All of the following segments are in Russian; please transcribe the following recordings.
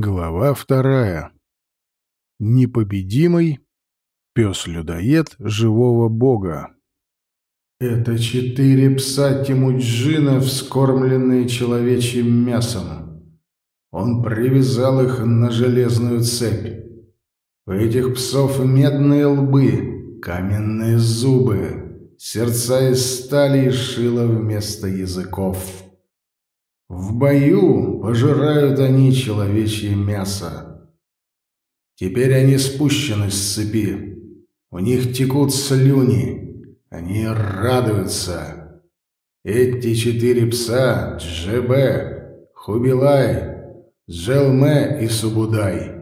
Глава вторая. Непобедимый пес-людоед живого бога. Это четыре пса Тимуджина, вскормленные человечьим мясом. Он привязал их на железную цепь. У этих псов медные лбы, каменные зубы, сердца из стали и шила вместо языков. В бою пожирают они человечье мясо. Теперь они спущены с цепи. У них текут слюни. Они радуются. Эти четыре пса — Джебе, Хубилай, Джелме и Субудай.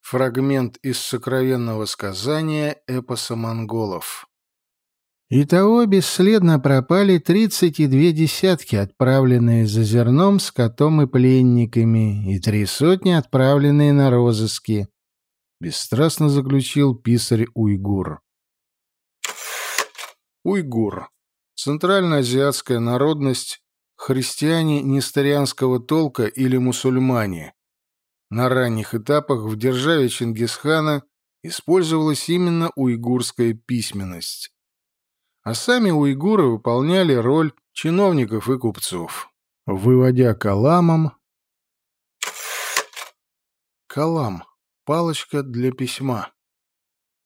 Фрагмент из сокровенного сказания эпоса монголов. Итого бесследно пропали тридцать и две десятки, отправленные за зерном, скотом и пленниками, и три сотни, отправленные на розыски. Бесстрастно заключил писарь Уйгур. Центральноазиатская народность, христиане несторианского толка или мусульмане. На ранних этапах в державе Чингисхана использовалась именно уйгурская письменность а сами уйгуры выполняли роль чиновников и купцов, выводя каламом... Калам — палочка для письма.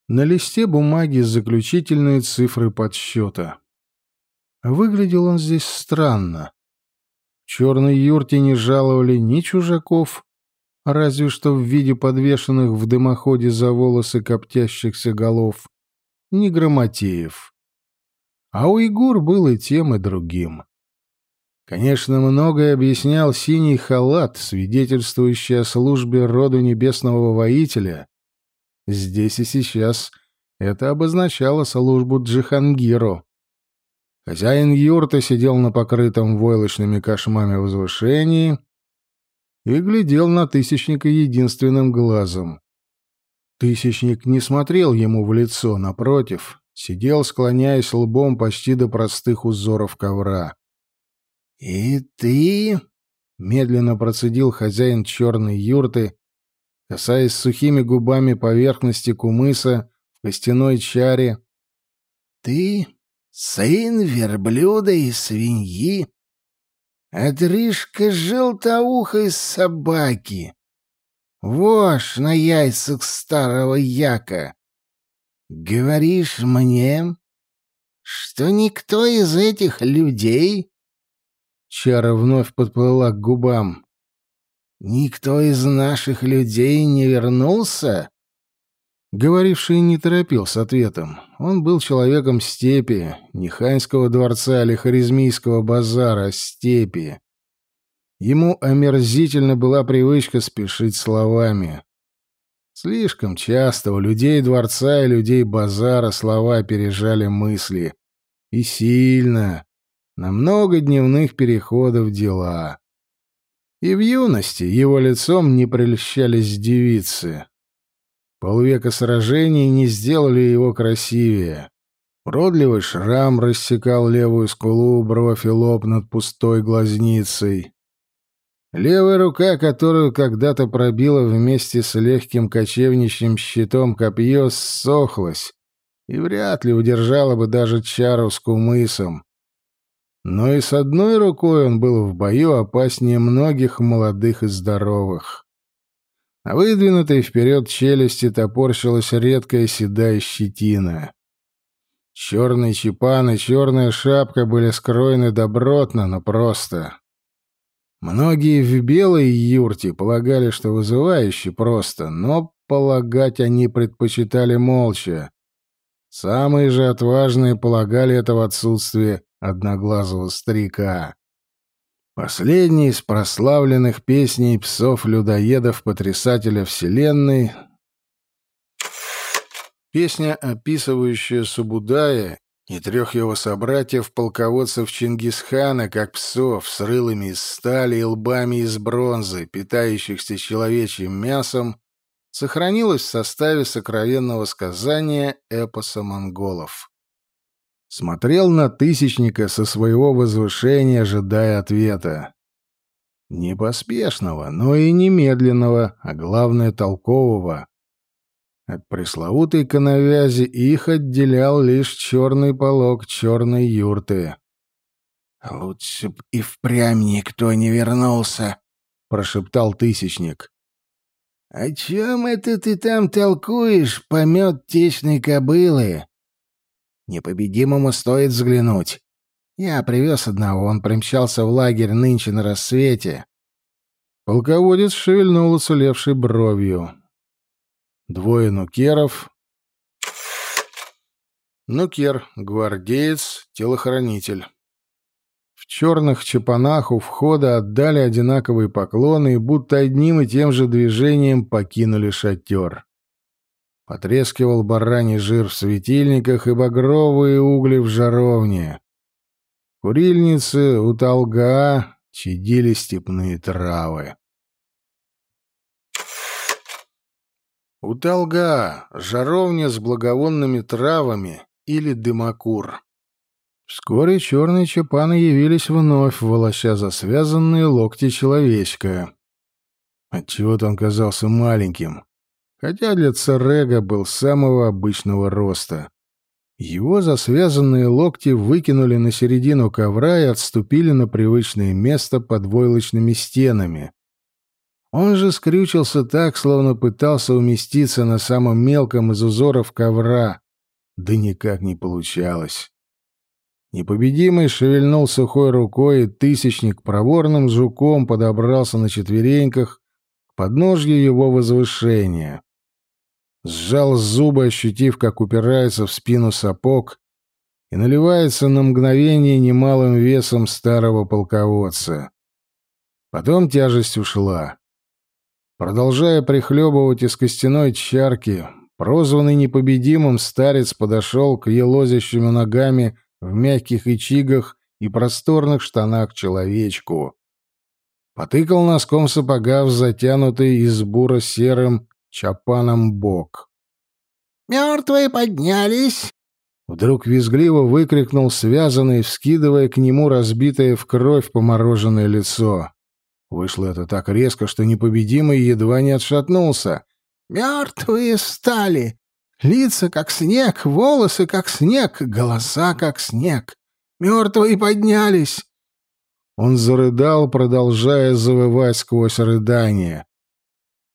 На листе бумаги заключительные цифры подсчета. Выглядел он здесь странно. В черной юрте не жаловали ни чужаков, разве что в виде подвешенных в дымоходе за волосы коптящихся голов, ни грамотеев. А уйгур был и тем, и другим. Конечно, многое объяснял синий халат, свидетельствующий о службе роду небесного воителя. Здесь и сейчас это обозначало службу Джихангиру. Хозяин юрты сидел на покрытом войлочными кошмами возвышении и глядел на Тысячника единственным глазом. Тысячник не смотрел ему в лицо, напротив, сидел, склоняясь лбом почти до простых узоров ковра. «И ты?» — медленно процедил хозяин черной юрты, касаясь сухими губами поверхности кумыса в костяной чаре. «Ты сын верблюда и свиньи, отрыжка желтоухой собаки, вошь на яйцах старого яка. «Говоришь мне, что никто из этих людей...» Чара вновь подплыла к губам. «Никто из наших людей не вернулся?» Говоривший не торопил с ответом. Он был человеком степи, не ханьского дворца или харизмийского базара, степи. Ему омерзительно была привычка спешить словами. Слишком часто у людей дворца и людей базара слова опережали мысли. И сильно. На много дневных переходов дела. И в юности его лицом не прельщались девицы. Полвека сражений не сделали его красивее. Уродливый шрам рассекал левую скулу, бровь и лоб над пустой глазницей. Левая рука, которую когда-то пробила вместе с легким кочевничьим щитом копье, ссохлась и вряд ли удержала бы даже чару с кумысом. Но и с одной рукой он был в бою опаснее многих молодых и здоровых. А выдвинутой вперед челюсти топорщилась редкая седая щетина. Черный чепан и черная шапка были скроены добротно, но просто. Многие в белой юрте полагали, что вызывающе просто, но полагать они предпочитали молча. Самые же отважные полагали это в отсутствие одноглазого старика. Последний из прославленных песней псов-людоедов-потрясателя Вселенной Песня, описывающая Субудая и трех его собратьев-полководцев Чингисхана, как псов, с рылами из стали и лбами из бронзы, питающихся человечьим мясом, сохранилась в составе сокровенного сказания эпоса монголов. Смотрел на Тысячника со своего возвышения, ожидая ответа. Не поспешного, но и немедленного, а главное, толкового. От пресловутой коновязи их отделял лишь черный полог черной юрты. «Лучше б и впрямь никто не вернулся», — прошептал Тысячник. «О чем это ты там толкуешь, помет течной кобылы?» «Непобедимому стоит взглянуть. Я привез одного, он примчался в лагерь нынче на рассвете». Полководец шевельнул уцелевшей бровью. Двое нукеров. Нукер, гвардеец, телохранитель. В черных чапанах у входа отдали одинаковые поклоны и будто одним и тем же движением покинули шатер. Потрескивал бараний жир в светильниках и багровые угли в жаровне. Курильницы у толга чадили степные травы. У жаровня с благовонными травами или дымокур. Вскоре черные чапаны явились вновь, волоща за связанные локти человечка. Отчего-то он казался маленьким, хотя для Царега был самого обычного роста. Его за связанные локти выкинули на середину ковра и отступили на привычное место под войлочными стенами, он же скрючился так, словно пытался уместиться на самом мелком из узоров ковра, да никак не получалось. Непобедимый шевельнул сухой рукой, и тысячник проворным жуком подобрался на четвереньках к подножью его возвышения. Сжал зубы, ощутив, как упирается в спину сапог и наливается на мгновение немалым весом старого полководца. Потом тяжесть ушла. Продолжая прихлебывать из костяной чарки, прозванный непобедимым старец подошел к елозящими ногами в мягких ичигах и просторных штанах человечку. Потыкал носком сапога в затянутый из бура серым чапаном бок. «Мертвые поднялись!» Вдруг визгливо выкрикнул связанный, вскидывая к нему разбитое в кровь помороженное лицо. Вышло это так резко, что непобедимый едва не отшатнулся. «Мертвые стали! Лица, как снег, волосы, как снег, голоса, как снег! Мертвые поднялись!» Он зарыдал, продолжая завывать сквозь рыдание.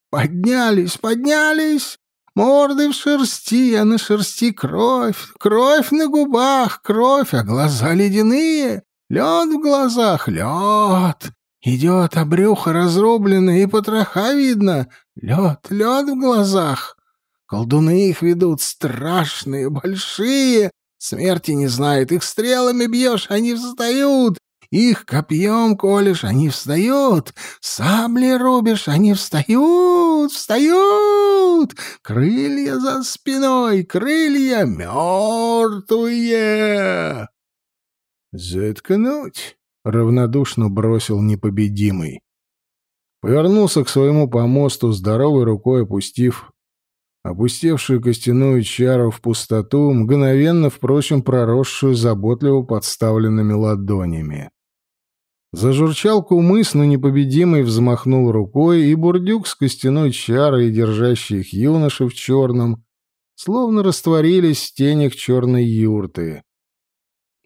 «Поднялись, поднялись! Морды в шерсти, а на шерсти кровь, кровь на губах, кровь, а глаза ледяные, лед в глазах, лед!» Идет, а брюхо разрубленное, и потроха видно. Лед, лед в глазах. Колдуны их ведут страшные, большие. Смерти не знают, их стрелами бьешь, они встают. Их копьем колешь, они встают. Сабли рубишь, они встают, встают. Крылья за спиной, крылья мертвые. Заткнуть равнодушно бросил непобедимый. Повернулся к своему помосту, здоровой рукой опустив опустевшую костяную чару в пустоту, мгновенно, впрочем, проросшую заботливо подставленными ладонями. Зажурчал кумыс, но непобедимый взмахнул рукой, и бурдюк с костяной чарой, держащий их юноши в черном, словно растворились в тенях черной юрты.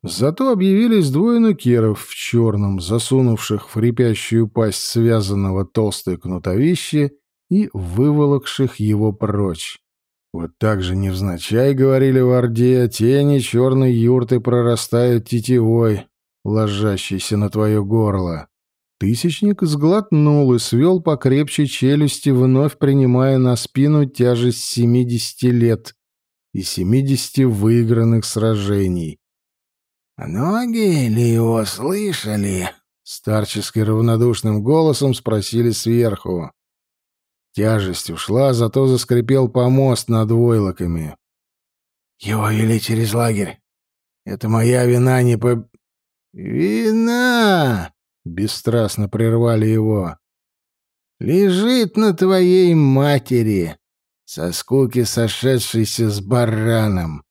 Зато объявились двое нукеров в черном, засунувших в хрипящую пасть связанного толстое кнутовище и выволокших его прочь. Вот так же невзначай, говорили в Орде, тени черной юрты прорастают тетивой, ложащейся на твое горло. Тысячник сглотнул и свел покрепче челюсти, вновь принимая на спину тяжесть семидесяти лет и семидесяти выигранных сражений. «Многие ли его слышали?» — старчески равнодушным голосом спросили сверху. Тяжесть ушла, зато заскрипел помост над войлоками. «Его вели через лагерь. Это моя вина не по...» «Вина!» — бесстрастно прервали его. «Лежит на твоей матери, со скуки сошедшейся с бараном.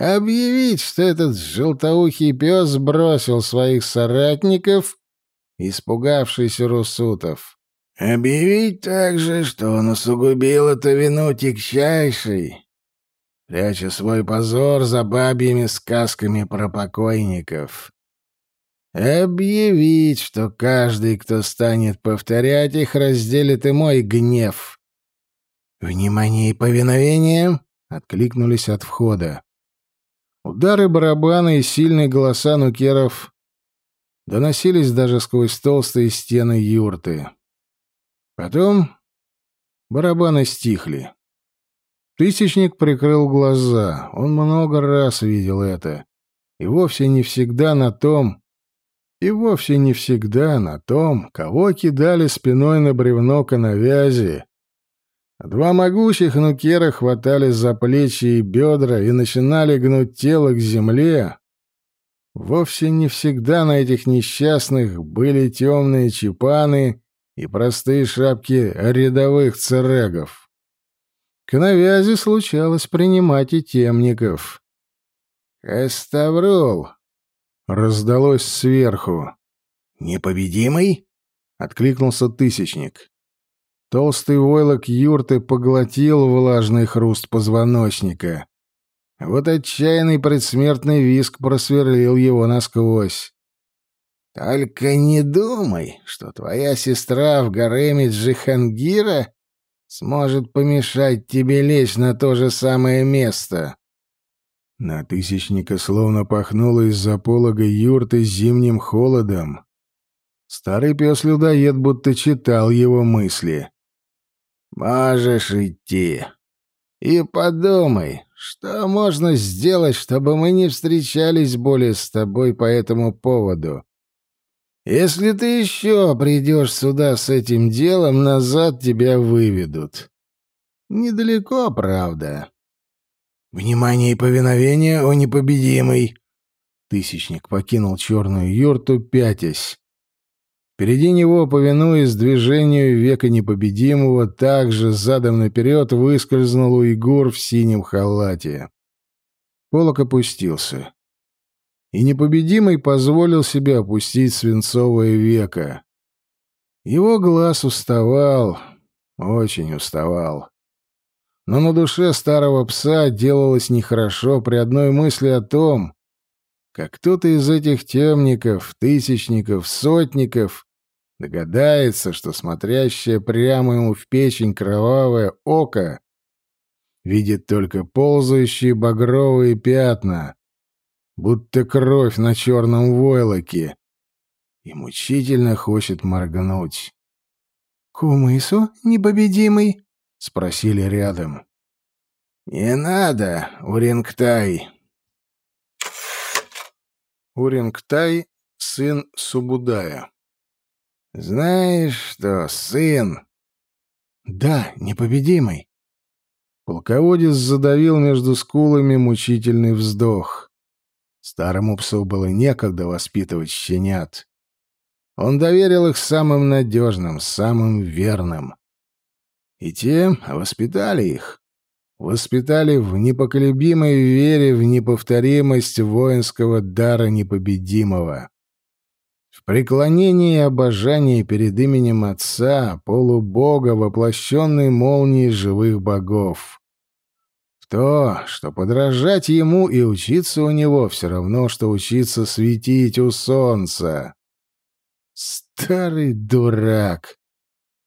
Объявить, что этот желтоухий пес бросил своих соратников испугавшийся Русутов. «Объявить также, что он усугубил эту вину тягчайшей, пряча свой позор за бабьими сказками про покойников. Объявить, что каждый, кто станет повторять их, разделит и мой гнев. «Внимание и повиновение!» — откликнулись от входа. Удары барабана и сильные голоса нукеров доносились даже сквозь толстые стены юрты. Потом барабаны стихли. Тысячник прикрыл глаза. Он много раз видел это. И вовсе не всегда на том, и вовсе не всегда на том, кого кидали спиной на бревно коновязи. Два могучих нукера хватали за плечи и бедра и начинали гнуть тело к земле. Вовсе не всегда на этих несчастных были темные чепаны и простые шапки рядовых церегов. К навязи случалось принимать и темников. «Каставрул!» — раздалось сверху. «Непобедимый?» — откликнулся Тысячник. Толстый войлок юрты поглотил влажный хруст позвоночника. Вот отчаянный предсмертный виск просверлил его насквозь. «Только не думай, что твоя сестра в гареме Джихангира сможет помешать тебе лечь на то же самое место». На тысячника словно пахнуло из-за полога юрты зимним холодом. Старый пес-людоед будто читал его мысли. «Можешь идти. И подумай, что можно сделать, чтобы мы не встречались более с тобой по этому поводу. Если ты еще придешь сюда с этим делом, назад тебя выведут. Недалеко, правда. Внимание и повиновение, о непобедимый!» Тысячник покинул черную юрту, пятясь. Впереди него, повинуясь движению века непобедимого, также задом наперед выскользнул уйгур в синем халате. Полок опустился. И непобедимый позволил себе опустить свинцовое веко. Его глаз уставал, очень уставал. Но на душе старого пса делалось нехорошо при одной мысли о том, как кто-то из этих темников, тысячников, сотников догадается, что смотрящее прямо ему в печень кровавое око видит только ползающие багровые пятна, будто кровь на черном войлоке, и мучительно хочет моргнуть. «Кумысу, непобедимый?» — спросили рядом. «Не надо, Урингтай!» Урингтай — сын Субудая. «Знаешь что, сын?» «Да, непобедимый». Полководец задавил между скулами мучительный вздох. Старому псу было некогда воспитывать щенят. Он доверил их самым надежным, самым верным. И те воспитали их. Воспитали в непоколебимой вере в неповторимость воинского дара непобедимого в преклонении и обожании перед именем Отца, полубога, воплощенной молнией живых богов. В то, что подражать ему и учиться у него все равно, что учиться светить у солнца. Старый дурак!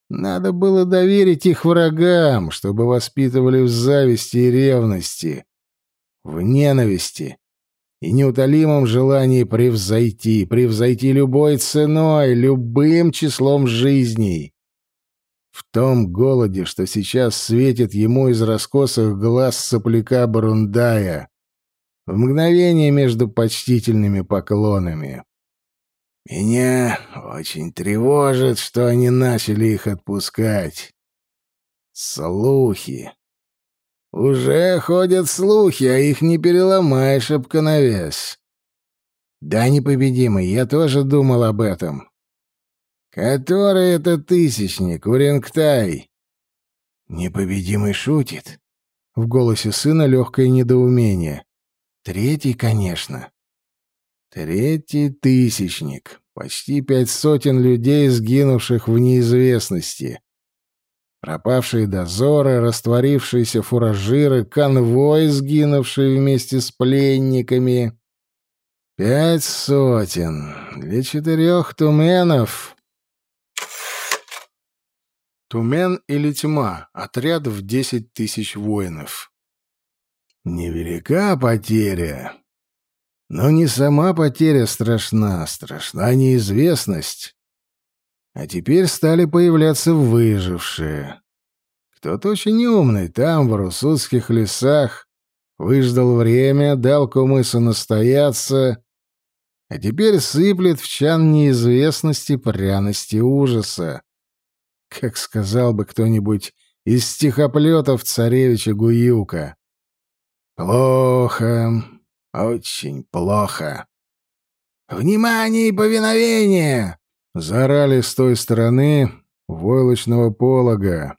Надо было доверить их врагам, чтобы воспитывали в зависти и ревности, в ненависти, и неутолимом желании превзойти, превзойти любой ценой, любым числом жизней. В том голоде, что сейчас светит ему из раскосых глаз сопляка Бурундая, в мгновение между почтительными поклонами. Меня очень тревожит, что они начали их отпускать. Слухи. Уже ходят слухи, а их не переломаешь об коновес. Да, непобедимый, я тоже думал об этом. Который это тысячник, Урингтай? Непобедимый шутит. В голосе сына легкое недоумение. Третий, конечно. Третий тысячник. почти пять сотен людей, сгинувших в неизвестности. Пропавшие дозоры, растворившиеся фуражиры, конвой, сгинувший вместе с пленниками. Пять сотен для четырех туменов. Тумен или тьма. Отряд в десять тысяч воинов. Невелика потеря. Но не сама потеря страшна, страшна неизвестность. А теперь стали появляться выжившие. Кто-то очень умный там, в русудских лесах, выждал время, дал кумысу настояться, а теперь сыплет в чан неизвестности пряности ужаса. Как сказал бы кто-нибудь из стихоплетов царевича Гуюка. Плохо, очень плохо. «Внимание и повиновение!» Заорали с той стороны войлочного полога.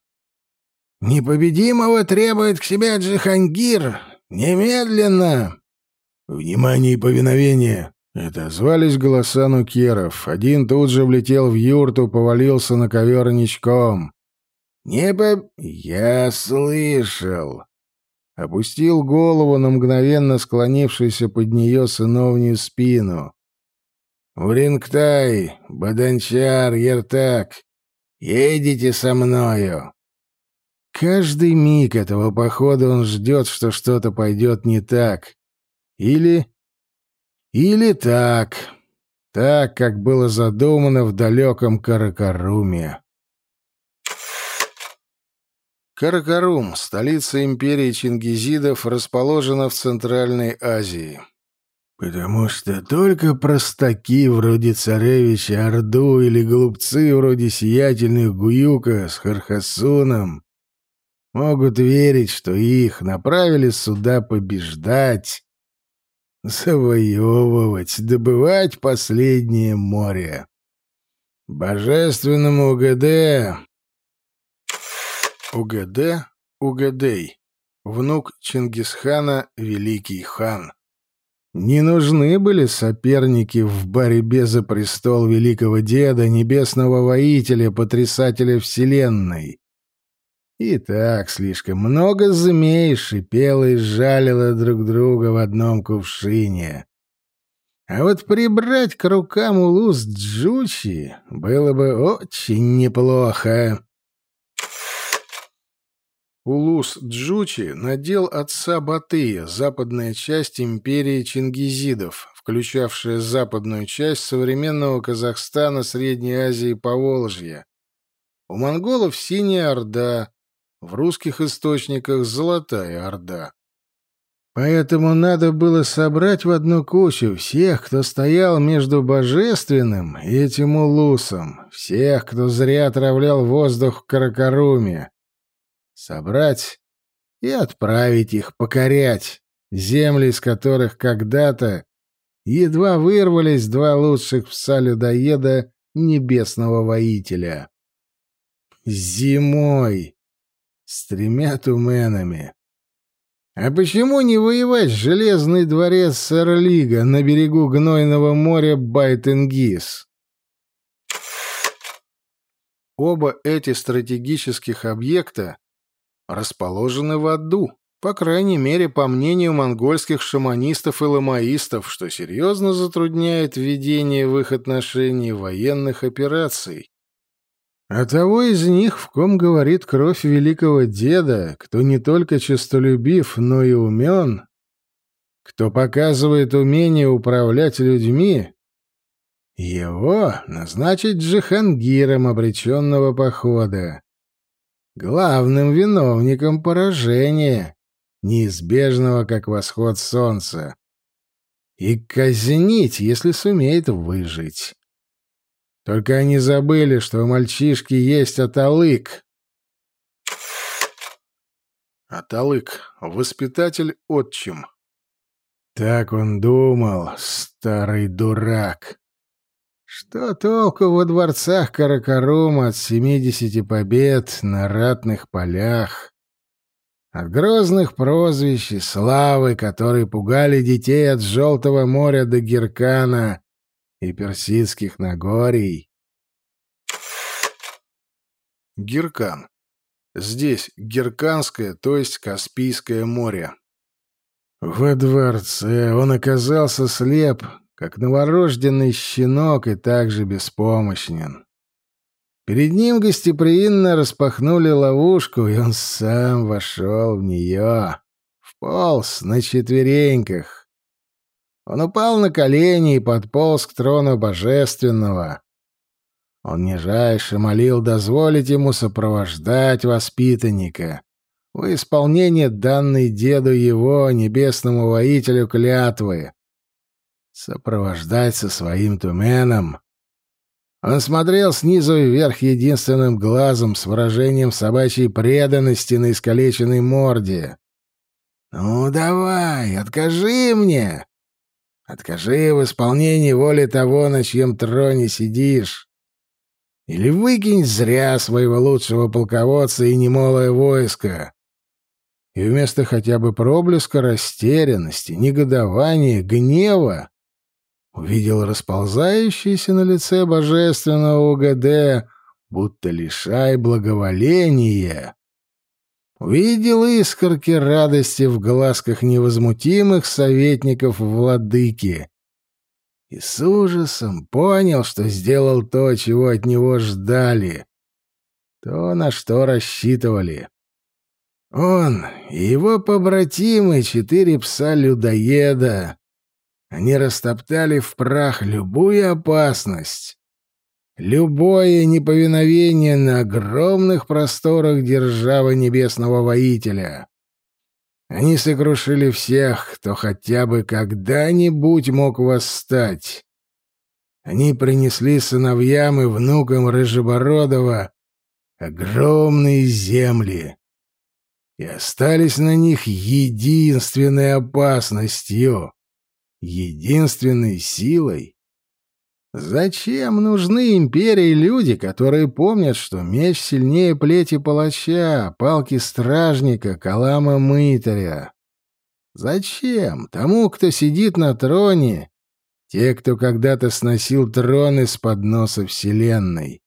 «Непобедимого требует к себе Джихангир! Немедленно!» «Внимание и повиновение!» Это звались голоса нукеров. Один тут же влетел в юрту, повалился на ковер ничком. «Небо...» «Я слышал!» Опустил голову на мгновенно склонившуюся под нее сыновнюю спину. «Урингтай, Баданчар, Ертак, едете со мною!» Каждый миг этого похода он ждет, что что-то пойдет не так. Или... Или так. Так, как было задумано в далеком Каракаруме. Каракарум, столица империи чингизидов, расположена в Центральной Азии. Потому что только простаки вроде царевича Орду или глупцы вроде сиятельных Гуюка с Хархасуном могут верить, что их направили сюда побеждать, завоевывать, добывать последнее море. Божественному УГД... УГД — Угадей, внук Чингисхана, великий хан. Не нужны были соперники в борьбе за престол великого деда, небесного воителя, потрясателя вселенной. И так слишком много змей шипело и жалило друг друга в одном кувшине. А вот прибрать к рукам улус Джучи было бы очень неплохо. Улус Джучи надел отца Батыя, западная часть империи чингизидов, включавшая западную часть современного Казахстана, Средней Азии и Поволжья. У монголов Синяя Орда, в русских источниках Золотая Орда. Поэтому надо было собрать в одну кучу всех, кто стоял между Божественным и этим Улусом, всех, кто зря отравлял воздух в Каракаруме, собрать и отправить их покорять земли, из которых когда-то едва вырвались два лучших пса-людоеда небесного воителя. Зимой с тремя туменами. А почему не воевать железный дворец Сарлига на берегу гнойного моря Байтенгис? Оба эти стратегических объекта расположены в аду, по крайней мере, по мнению монгольских шаманистов и ламаистов, что серьезно затрудняет введение в их отношении военных операций. А того из них, в ком говорит кровь великого деда, кто не только честолюбив, но и умен, кто показывает умение управлять людьми, его назначить джихангиром обреченного похода главным виновником поражения, неизбежного как восход солнца, и казнить, если сумеет выжить. Только они забыли, что у мальчишки есть аталык. Аталык — воспитатель-отчим. Так он думал, старый дурак. Что толку во дворцах Каракарума от семидесяти побед на ратных полях? От грозных прозвищ и славы, которые пугали детей от Желтого моря до Геркана и персидских Нагорий. Гиркан. Здесь Герканское, то есть Каспийское море. Во дворце он оказался слеп, как новорожденный щенок и также беспомощен. Перед ним гостеприимно распахнули ловушку, и он сам вошел в нее, вполз на четвереньках. Он упал на колени и подполз к трону божественного. Он нижайше молил дозволить ему сопровождать воспитанника в исполнение данной деду его, небесному воителю, клятвы. Сопровождать со своим туменом. Он смотрел снизу вверх единственным глазом с выражением собачьей преданности на искалеченной морде. «Ну, давай, откажи мне! Откажи в исполнении воли того, на чьем троне сидишь!» Или выкинь зря своего лучшего полководца и немалое войско. И вместо хотя бы проблеска растерянности, негодования, гнева увидел расползающийся на лице божественного УГД, будто лишай благоволения. Увидел искорки радости в глазках невозмутимых советников владыки и с ужасом понял, что сделал то, чего от него ждали, то, на что рассчитывали. Он и его побратимы, четыре пса-людоеда, они растоптали в прах любую опасность, любое неповиновение на огромных просторах державы небесного воителя. Они сокрушили всех, кто хотя бы когда-нибудь мог восстать. Они принесли сыновьям и внукам Рыжебородова огромные земли и остались на них единственной опасностью, единственной силой, Зачем нужны империи люди, которые помнят, что меч сильнее плети палача, палки стражника, калама мытаря? Зачем тому, кто сидит на троне, те, кто когда-то сносил трон из-под носа Вселенной?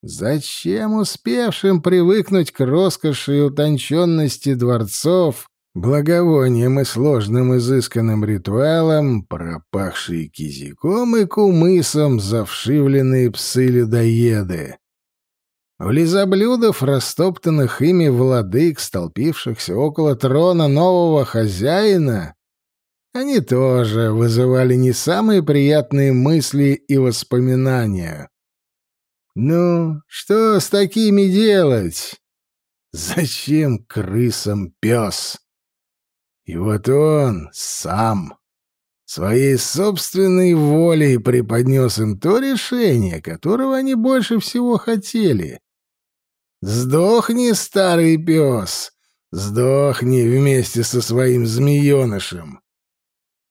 Зачем успевшим привыкнуть к роскоши и утонченности дворцов благовонием и сложным изысканным ритуалом, пропахшие кизиком и кумысом завшивленные псы-людоеды. В лизоблюдов, растоптанных ими владык, столпившихся около трона нового хозяина, они тоже вызывали не самые приятные мысли и воспоминания. «Ну, что с такими делать? Зачем крысам пес?» И вот он сам своей собственной волей преподнес им то решение, которого они больше всего хотели. «Сдохни, старый пес! Сдохни вместе со своим змеенышем!»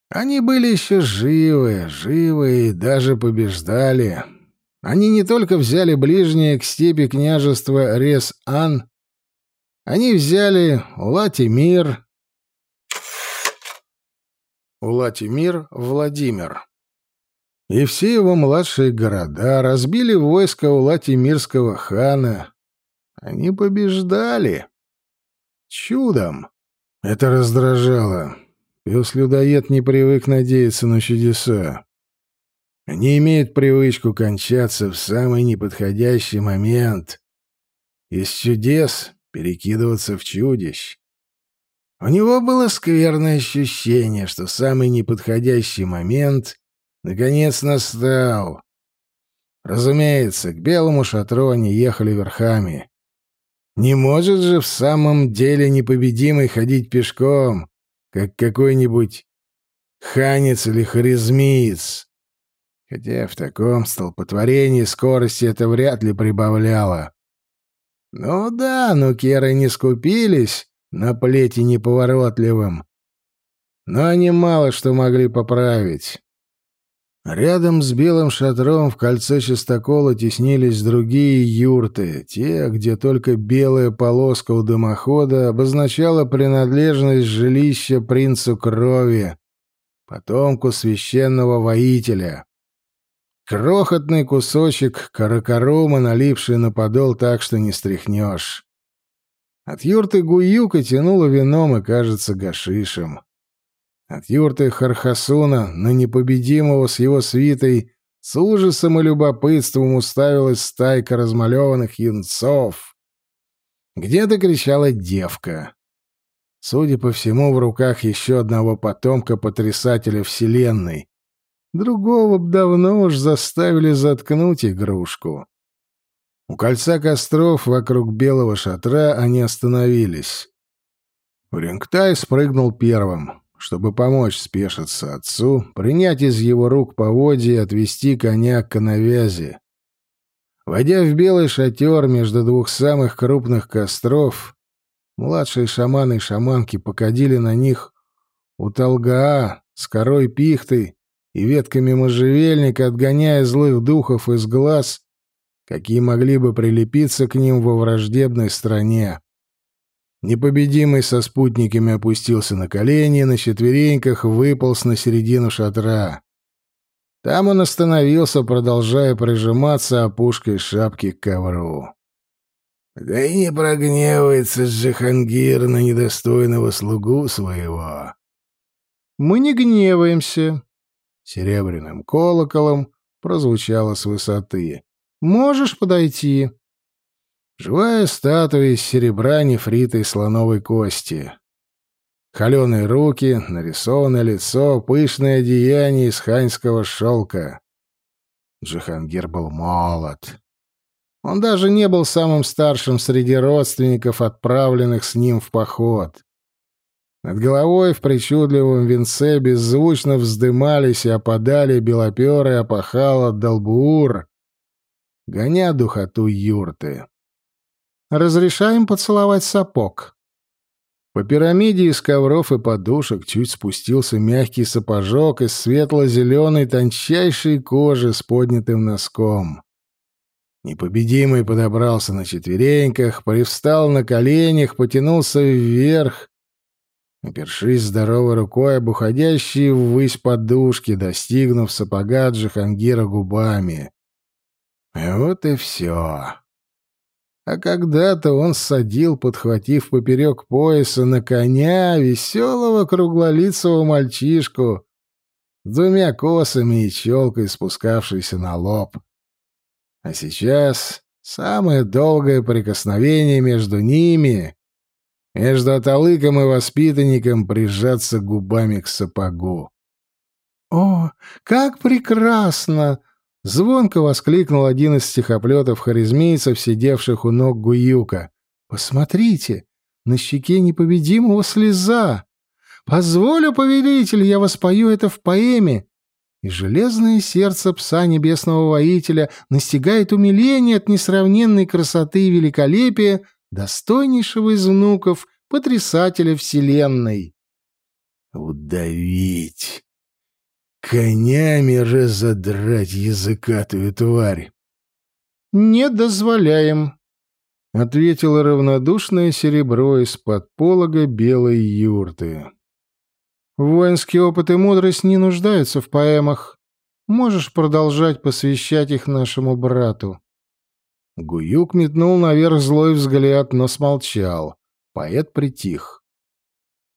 Они были еще живы, живы и даже побеждали. Они не только взяли ближнее к степи княжества Рес-Ан, они взяли Улати-Мир, Улатимир Владимир. И все его младшие города разбили войско Улатимирского хана. Они побеждали. Чудом. Это раздражало. Пес-людоед не привык надеяться на чудеса. Они имеют привычку кончаться в самый неподходящий момент. Из чудес перекидываться в чудищ. У него было скверное ощущение, что самый неподходящий момент наконец настал. Разумеется, к белому шатру они ехали верхами. Не может же в самом деле непобедимый ходить пешком, как какой-нибудь ханец или харизмиец. Хотя в таком столпотворении скорости это вряд ли прибавляло. Ну да, но керы не скупились на плете неповоротливым. Но они мало что могли поправить. Рядом с белым шатром в кольце чистокола теснились другие юрты, те, где только белая полоска у дымохода обозначала принадлежность жилища принцу крови, потомку священного воителя. Крохотный кусочек каракарума, налипший на подол так, что не стряхнешь. От юрты Гуюка тянуло вином и, кажется, гашишем. От юрты Хархасуна на непобедимого с его свитой с ужасом и любопытством уставилась стайка размалеванных юнцов. Где-то кричала девка. Судя по всему, в руках еще одного потомка потрясателя Вселенной. Другого б давно уж заставили заткнуть игрушку. У кольца костров вокруг белого шатра они остановились. Урингтай спрыгнул первым, чтобы помочь спешиться отцу, принять из его рук поводья и отвести коня к коновязи. Войдя в белый шатер между двух самых крупных костров, младшие шаманы и шаманки покадили на них у Талгаа с корой пихты и ветками можжевельника, отгоняя злых духов из глаз какие могли бы прилепиться к ним во враждебной стране. Непобедимый со спутниками опустился на колени, на четвереньках выполз на середину шатра. Там он остановился, продолжая прижиматься опушкой шапки к ковру. Да и не прогневается Джихангир на недостойного слугу своего. Мы не гневаемся. Серебряным колоколом прозвучало с высоты. Можешь подойти. Живая статуя из серебра нефрита и слоновой кости. Холеные руки, нарисованное лицо, пышное одеяние из ханьского шелка. Джихангир был молод. Он даже не был самым старшим среди родственников, отправленных с ним в поход. Над головой в причудливом венце беззвучно вздымались и опадали белоперы опахала долбуур, гоня духоту юрты. «Разрешаем поцеловать сапог». По пирамиде из ковров и подушек чуть спустился мягкий сапожок из светло-зеленой тончайшей кожи с поднятым носком. Непобедимый подобрался на четвереньках, привстал на коленях, потянулся вверх, опершись здоровой рукой об уходящие ввысь подушки, достигнув сапога Джихангира губами. Вот и все. А когда-то он садил, подхватив поперек пояса, на коня веселого круглолицего мальчишку с двумя косами и челкой, спускавшейся на лоб. А сейчас самое долгое прикосновение между ними, между аталыком и воспитанником, прижаться губами к сапогу. «О, как прекрасно!» Звонко воскликнул один из стихоплетов харизмийцев, сидевших у ног Гуюка. «Посмотрите, на щеке непобедимого слеза! Позволю, повелитель, я воспою это в поэме!» И железное сердце пса небесного воителя настигает умиление от несравненной красоты и великолепия достойнейшего из внуков потрясателя вселенной. «Удавить!» Конями разодрать языкатую тварь. «Не дозволяем», — ответило равнодушное серебро из-под полога белой юрты. «Воинский опыт и мудрость не нуждаются в поэмах. Можешь продолжать посвящать их нашему брату». Гуюк метнул наверх злой взгляд, но смолчал. Поэт притих.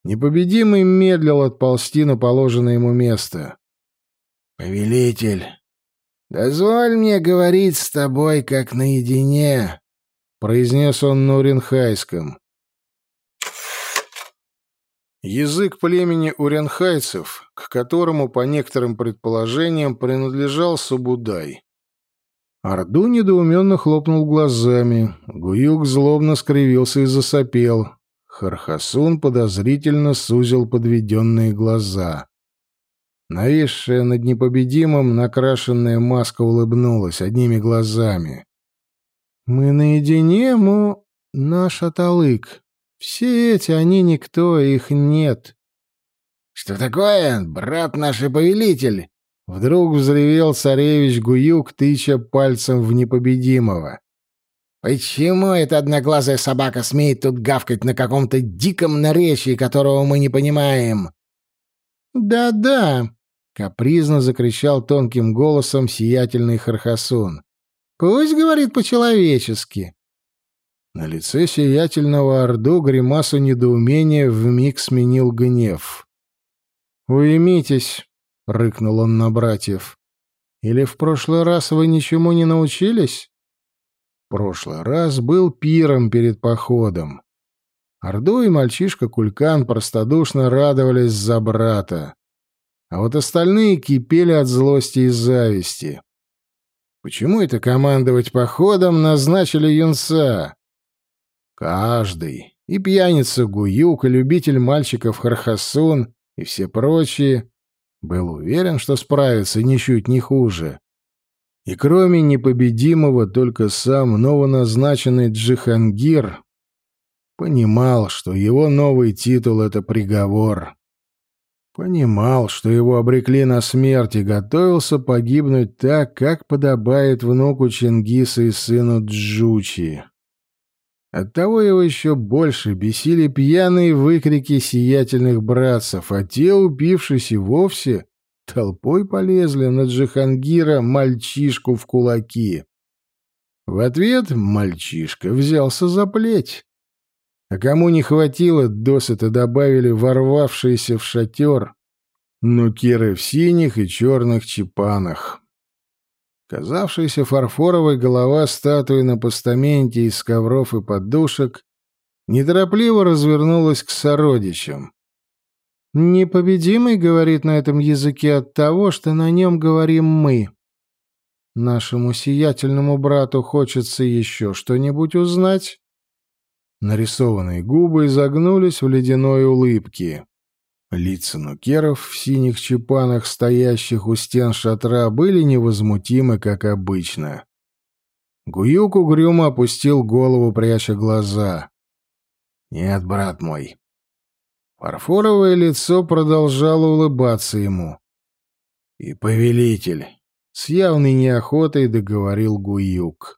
Непобедимый медлил отползти на положенное ему место. «Повелитель, дозволь мне говорить с тобой как наедине», — произнес он на. Язык племени уренхайцев, к которому, по некоторым предположениям, принадлежал Субудай. Орду недоуменно хлопнул глазами. Гуюк злобно скривился и засопел. Хархасун подозрительно сузил подведенные глаза. Нависшая над непобедимым накрашенная маска улыбнулась одними глазами. «Мы наедине, му, наш аталык. Все эти, они никто, их нет». «Что такое, брат наш и повелитель?» Вдруг взревел царевич Гуюк, тыча пальцем в непобедимого. «Почему эта одноглазая собака смеет тут гавкать на каком-то диком наречии, которого мы не понимаем?» «Да-да», капризно закричал тонким голосом сиятельный Хархасун. «Пусть говорит по-человечески». На лице сиятельного Орду гримасу недоумения вмиг сменил гнев. «Уймитесь», — рыкнул он на братьев. «Или в прошлый раз вы ничему не научились?» прошлый раз был пиром перед походом. Орду и мальчишка Кулькан простодушно радовались за брата. А вот остальные кипели от злости и зависти. Почему это командовать походом назначили юнца? Каждый, и пьяница Гуюк, и любитель мальчиков Хархасун, и все прочие, был уверен, что справится ничуть не хуже. И кроме непобедимого, только сам новоназначенный Джихангир понимал, что его новый титул — это приговор. Понимал, что его обрекли на смерть и готовился погибнуть так, как подобает внуку Чингиса и сыну Джучи. Оттого его еще больше бесили пьяные выкрики сиятельных братцев, а те, упившись и вовсе, толпой полезли на Джихангира мальчишку в кулаки. В ответ мальчишка взялся за плеть. А кому не хватило, досыта добавили ворвавшиеся в шатер нукеры в синих и черных чепанах. Казавшаяся фарфоровой голова статуи на постаменте из ковров и подушек неторопливо развернулась к сородичам. Непобедимый говорит на этом языке от того, что на нем говорим мы. Нашему сиятельному брату хочется еще что-нибудь узнать?» Нарисованные губы изогнулись в ледяной улыбке. Лица нукеров в синих чепанах, стоящих у стен шатра, были невозмутимы, как обычно. Гуюк угрюмо опустил голову, пряча глаза. «Нет, брат мой, Фарфоровое лицо продолжало улыбаться ему. «И повелитель!» — с явной неохотой договорил Гуюк.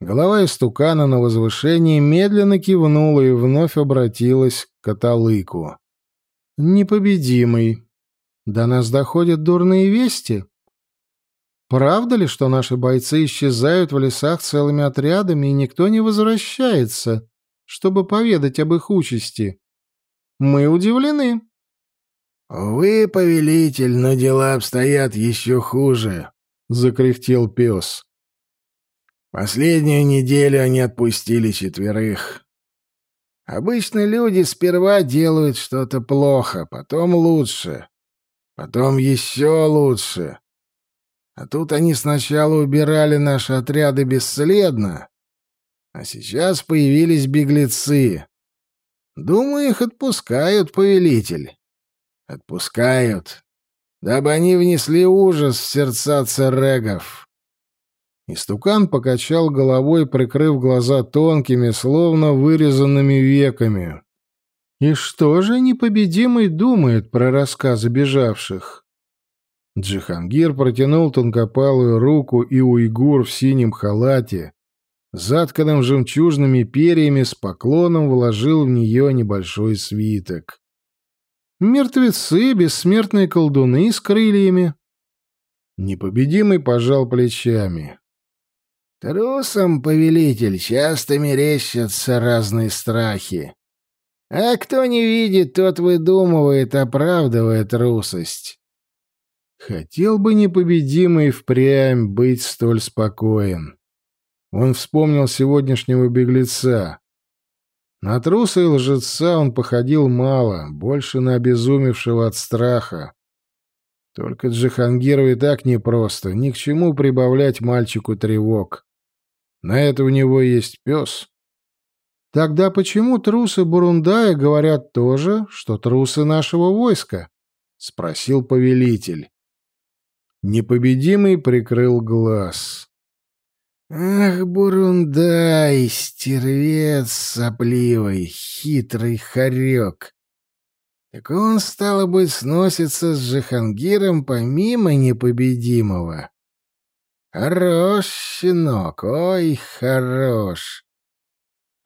Голова истукана на возвышении медленно кивнула и вновь обратилась к каталыку. «Непобедимый. До нас доходят дурные вести. Правда ли, что наши бойцы исчезают в лесах целыми отрядами, и никто не возвращается, чтобы поведать об их участи?» Мы удивлены. «Вы, повелитель, но дела обстоят еще хуже», — закряхтел пес. «Последнюю неделю они отпустили четверых. Обычно люди сперва делают что-то плохо, потом лучше, потом еще лучше. А тут они сначала убирали наши отряды бесследно, а сейчас появились беглецы. Думаю, их отпускают, повелитель. Отпускают, дабы они внесли ужас в сердца церегов. Истукан покачал головой, прикрыв глаза тонкими, словно вырезанными веками. И что же непобедимый думает про рассказы бежавших? Джихангир протянул тонкопалую руку, и уйгур в синем халате, затканным жемчужными перьями, с поклоном вложил в нее небольшой свиток. «Мертвецы, бессмертные колдуны с крыльями». Непобедимый пожал плечами. «Трусам, повелитель, часто мерещатся разные страхи. А кто не видит, тот выдумывает, оправдывая трусость». Хотел бы непобедимый впрямь быть столь спокоен. Он вспомнил сегодняшнего беглеца. На труса и лжеца он походил мало, больше на обезумевшего от страха. Только Джихангиру и так непросто, ни к чему прибавлять мальчику тревог. На это у него есть пес. Тогда почему трусы Бурундая говорят то же, что трусы нашего войска? — спросил повелитель. Непобедимый прикрыл глаз. Ах, Бурундай, стервец сопливый, хитрый хорек. Так он, стало быть, сносится с Джихангиром помимо непобедимого. Хорош, щенок, ой, хорош.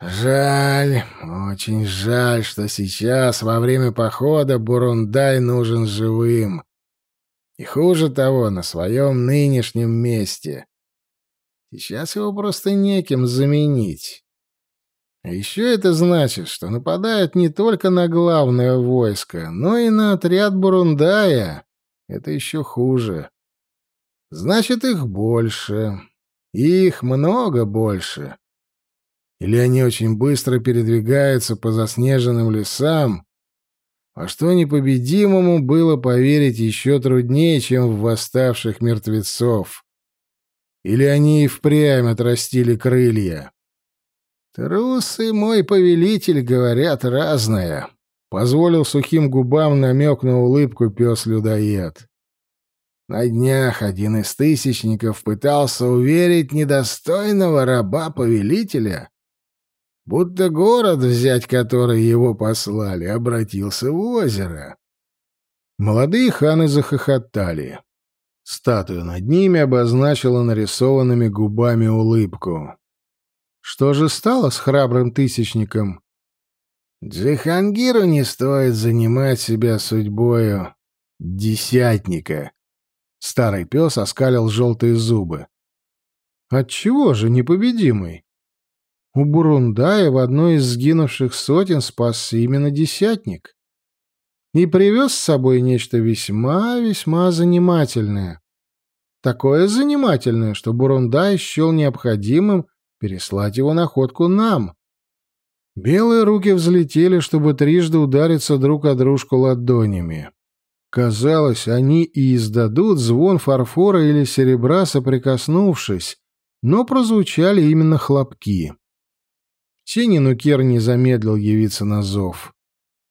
Жаль, очень жаль, что сейчас, во время похода, Бурундай нужен живым. И хуже того, на своем нынешнем месте. Сейчас его просто неким заменить. А еще это значит, что нападают не только на главное войско, но и на отряд Бурундая. Это еще хуже. Значит, их больше. Их много больше. Или они очень быстро передвигаются по заснеженным лесам, во что непобедимому было поверить еще труднее, чем в восставших мертвецов. Или они и впрямь отрастили крылья. Трусы, мой повелитель, говорят разное. Позволил сухим губам намек на улыбку пес-людоед. На днях один из тысячников пытался уверить недостойного раба-повелителя, будто город, взять который его послали, обратился в озеро. Молодые ханы захохотали. Статуя над ними обозначила нарисованными губами улыбку. Что же стало с храбрым тысячником? Джихангиру не стоит занимать себя судьбою десятника. Старый пес оскалил желтые зубы. Отчего же непобедимый? У Бурундая в одной из сгинувших сотен спасся именно десятник. И привез с собой нечто весьма-весьма занимательное. Такое занимательное, что Бурундай счел необходимым переслать его находку нам. Белые руки взлетели, чтобы трижды удариться друг о дружку ладонями. Казалось, они и издадут звон фарфора или серебра, соприкоснувшись, но прозвучали именно хлопки. Сининукер не замедлил явиться на зов.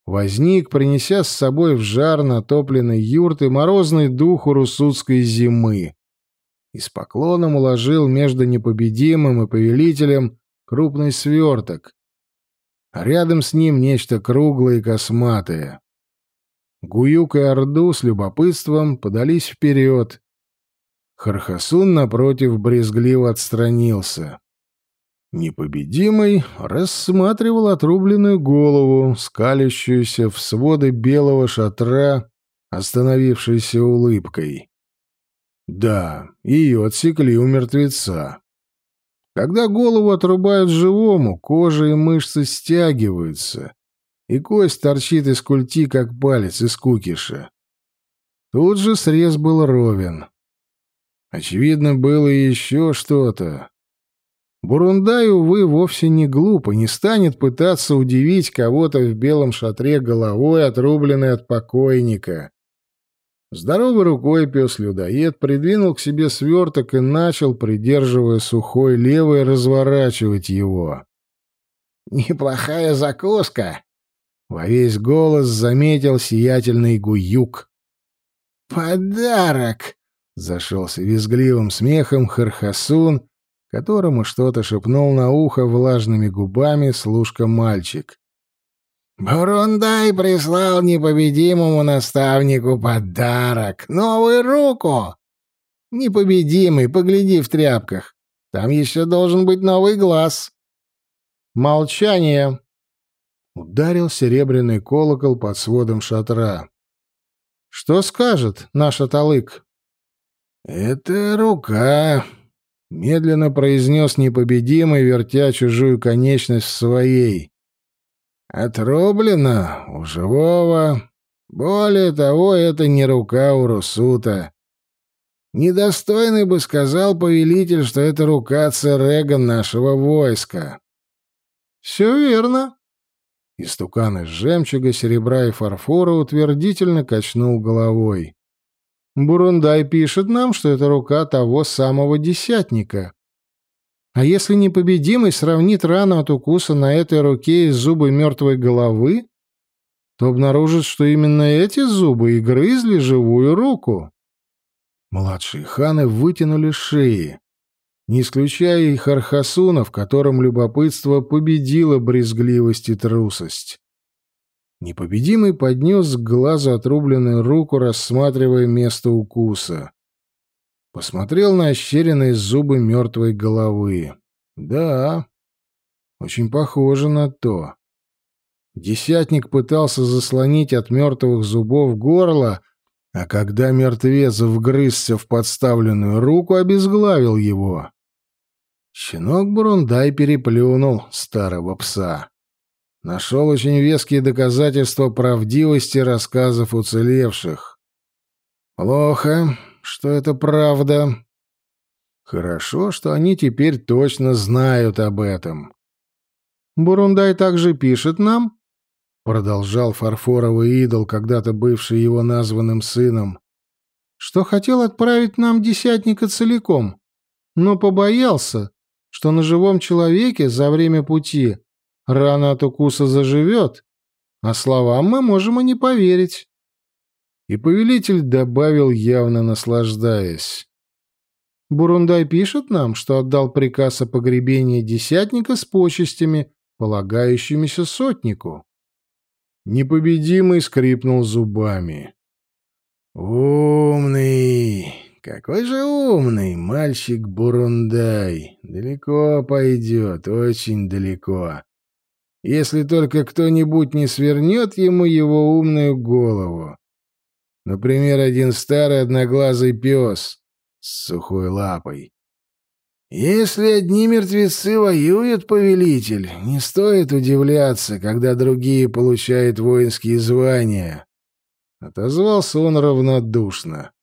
Возник, принеся с собой в жар натопленной юрты морозный дух урусутской зимы. И с поклоном уложил между непобедимым и повелителем крупный сверток. А рядом с ним нечто круглое и косматое. Гуюк и Орду с любопытством подались вперед. Хархасун, напротив, брезгливо отстранился. Непобедимый рассматривал отрубленную голову, скалящуюся в своды белого шатра, остановившейся улыбкой. Да, ее отсекли у мертвеца. Когда голову отрубают живому, кожа и мышцы стягиваются, и кость торчит из культи, как палец из кукиша. Тут же срез был ровен. Очевидно, было еще что-то. Бурундай, увы, вовсе не глуп и не станет пытаться удивить кого-то в белом шатре головой, отрубленной от покойника. Здоровой рукой пес-людоед придвинул к себе сверток и начал, придерживая сухой левой, разворачивать его. «Неплохая закуска!» Во весь голос заметил сиятельный гуюк. «Подарок!» — зашелся визгливым смехом Хархасун, которому что-то шепнул на ухо влажными губами служка-мальчик. «Бурундай прислал непобедимому наставнику подарок, новую руку!» «Непобедимый, погляди в тряпках, там еще должен быть новый глаз». «Молчание!» Ударил серебряный колокол под сводом шатра. «Что скажет наш аталык?» «Это рука», — медленно произнес непобедимый, вертя чужую конечность в своей. «Отрублено у живого. Более того, это не рука у Русута. Недостойный бы сказал повелитель, что это рука царега нашего войска». «Все верно», Истукан из жемчуга, серебра и фарфора утвердительно качнул головой. Бурундай пишет нам, что это рука того самого десятника. А если непобедимый сравнит рану от укуса на этой руке и зубы мертвой головы, то обнаружит, что именно эти зубы и грызли живую руку. Младшие ханы вытянули шеи не исключая и Хархасуна, в котором любопытство победило брезгливость и трусость. Непобедимый поднес к глазу отрубленную руку, рассматривая место укуса. Посмотрел на ощеренные зубы мертвой головы. Да, очень похоже на то. Десятник пытался заслонить от мертвых зубов горло, А когда мертвец вгрызся в подставленную руку, обезглавил его. Щенок Бурундай переплюнул старого пса. Нашел очень веские доказательства правдивости рассказов уцелевших. Плохо, что это правда. Хорошо, что они теперь точно знают об этом. Бурундай также пишет нам, продолжал фарфоровый идол, когда-то бывший его названным сыном, что хотел отправить нам десятника целиком, но побоялся, что на живом человеке за время пути рана от укуса заживет, а словам мы можем и не поверить. И повелитель добавил, явно наслаждаясь. Бурундай пишет нам, что отдал приказ о погребении десятника с почестями, полагающимися сотнику. Непобедимый скрипнул зубами. «Умный! Какой же умный мальчик Бурундай! Далеко пойдет, очень далеко. Если только кто-нибудь не свернет ему его умную голову. Например, один старый одноглазый пес с сухой лапой. Если одни мертвецы воюют, повелитель, не стоит удивляться, когда другие получают воинские звания. Отозвался он равнодушно.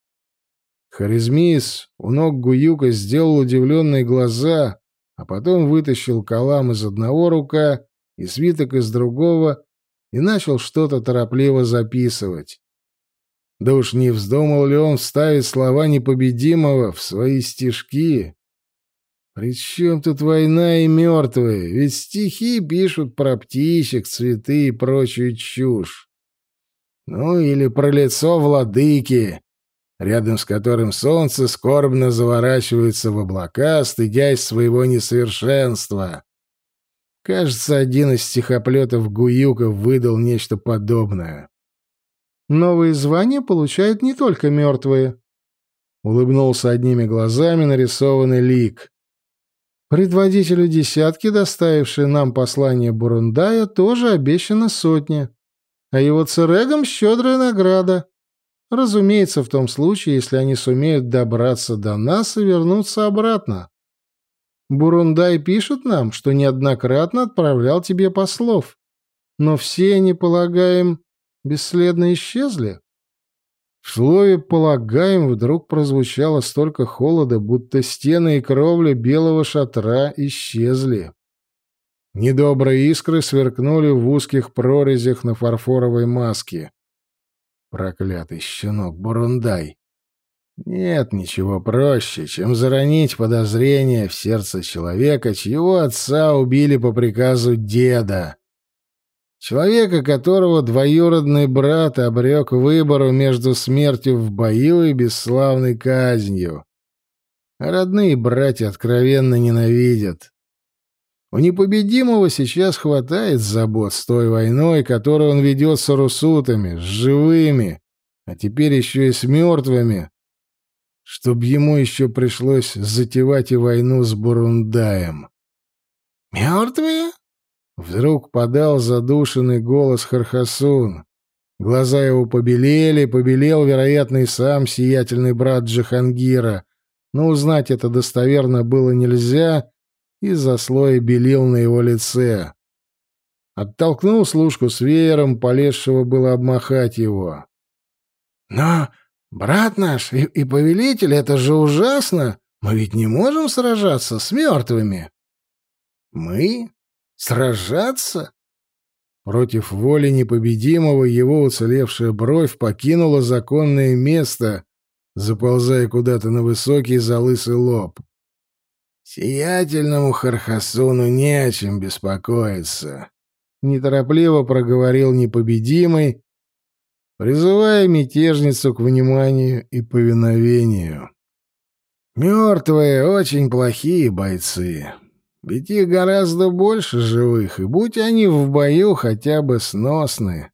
Харизмис у ног Гуюка сделал удивленные глаза, а потом вытащил калам из одного рука и свиток из другого и начал что-то торопливо записывать. Да уж не вздумал ли он вставить слова непобедимого в свои стишки? При чем тут война и мертвые? Ведь стихи пишут про птичек, цветы и прочую чушь. Ну, или про лицо владыки, рядом с которым солнце скорбно заворачивается в облака, стыдясь своего несовершенства. Кажется, один из стихоплетов Гуюков выдал нечто подобное. Новые звания получают не только мертвые. Улыбнулся одними глазами нарисованный лик. Предводителю десятки, доставившей нам послание Бурундая, тоже обещана сотня, а его церегам щедрая награда. Разумеется, в том случае, если они сумеют добраться до нас и вернуться обратно. Бурундай пишет нам, что неоднократно отправлял тебе послов, но все они, полагаем, бесследно исчезли. В слове «полагаем» вдруг прозвучало столько холода, будто стены и кровля белого шатра исчезли. Недобрые искры сверкнули в узких прорезях на фарфоровой маске. Проклятый щенок Бурундай! Нет ничего проще, чем заронить подозрение в сердце человека, чьего отца убили по приказу деда. Человека, которого двоюродный брат обрек выбору между смертью в бою и бесславной казнью. А родные братья откровенно ненавидят. У непобедимого сейчас хватает забот с той войной, которую он ведет с русутами, с живыми, а теперь еще и с мертвыми, чтоб ему еще пришлось затевать и войну с Бурундаем. «Мертвые?» Вдруг подал задушенный голос Хархасун. Глаза его побелели, побелел, вероятно, и сам сиятельный брат Джахангира, но узнать это достоверно было нельзя из-за слоя белил на его лице. Оттолкнул служку с веером, полезшего было обмахать его. «Но, брат наш и, и повелитель, это же ужасно! Мы ведь не можем сражаться с мертвыми!» «Мы? Сражаться? Против воли непобедимого его уцелевшая бровь покинула законное место, заползая куда-то на высокий залысый лоб. «Сиятельному Хархасуну не о чем беспокоиться», — неторопливо проговорил непобедимый, призывая мятежницу к вниманию и повиновению. «Мертвые очень плохие бойцы. Ведь их гораздо больше живых, и будь они в бою хотя бы сносны.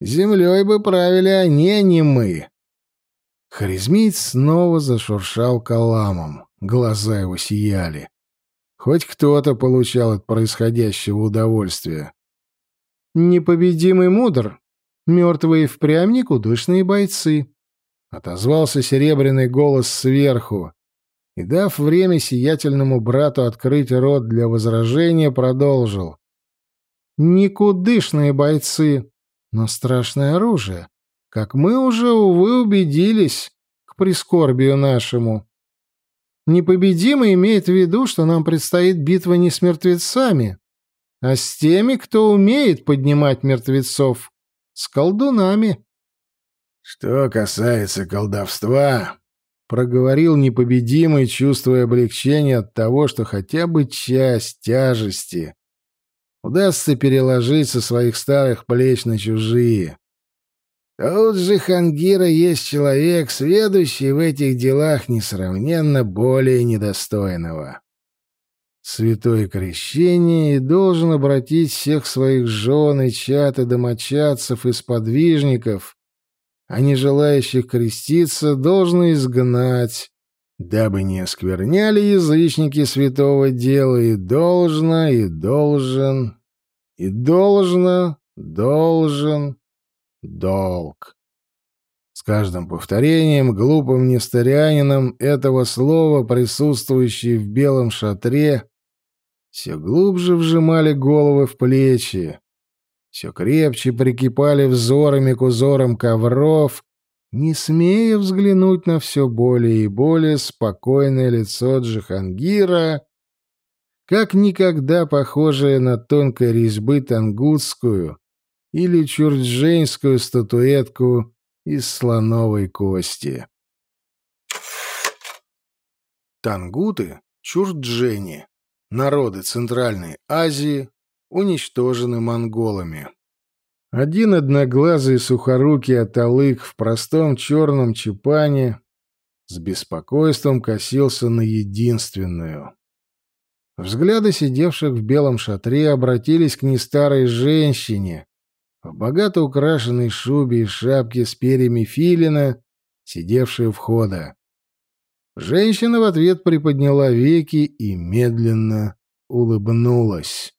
Землей бы правили они, а не мы. Харизмиец снова зашуршал каламом. Глаза его сияли. Хоть кто-то получал от происходящего удовольствие. «Непобедимый мудр. Мертвые впрямь никудышные бойцы», — отозвался серебряный голос сверху, и, дав время сиятельному брату открыть рот для возражения, продолжил. «Никудышные бойцы, но страшное оружие, как мы уже, увы, убедились, к прискорбию нашему. Непобедимый имеет в виду, что нам предстоит битва не с мертвецами, а с теми, кто умеет поднимать мертвецов, с колдунами. Что касается колдовства, проговорил непобедимый, чувствуя облегчение от того, что хотя бы часть тяжести удастся переложить со своих старых плеч на чужие. Тут же Хангира есть человек, сведущий в этих делах несравненно более недостойного. Святое крещение и должен обратить всех своих жен и чат и домочадцев и сподвижников, а не желающих креститься, должно изгнать, дабы не оскверняли язычники святого дела, и должно, и должен, и должно, должен, долг. С каждым повторением глупым несторианином этого слова, присутствующие в белом шатре, все глубже вжимали головы в плечи, все крепче прикипали взорами к узорам ковров, не смея взглянуть на все более и более спокойное лицо Джихангира, как никогда похожее на тонкой резьбы тангутскую, или чурджейнскую статуэтку из слоновой кости. Тангуты — чурджени, народы Центральной Азии, уничтожены монголами. Один одноглазый сухорукий аталык в простом черном чепане с беспокойством косился на единственную. Взгляды сидевших в белом шатре обратились к нестарой женщине, в богато украшенной шубе и шапке с перьями филина, сидевшей у входа. Женщина в ответ приподняла веки и медленно улыбнулась.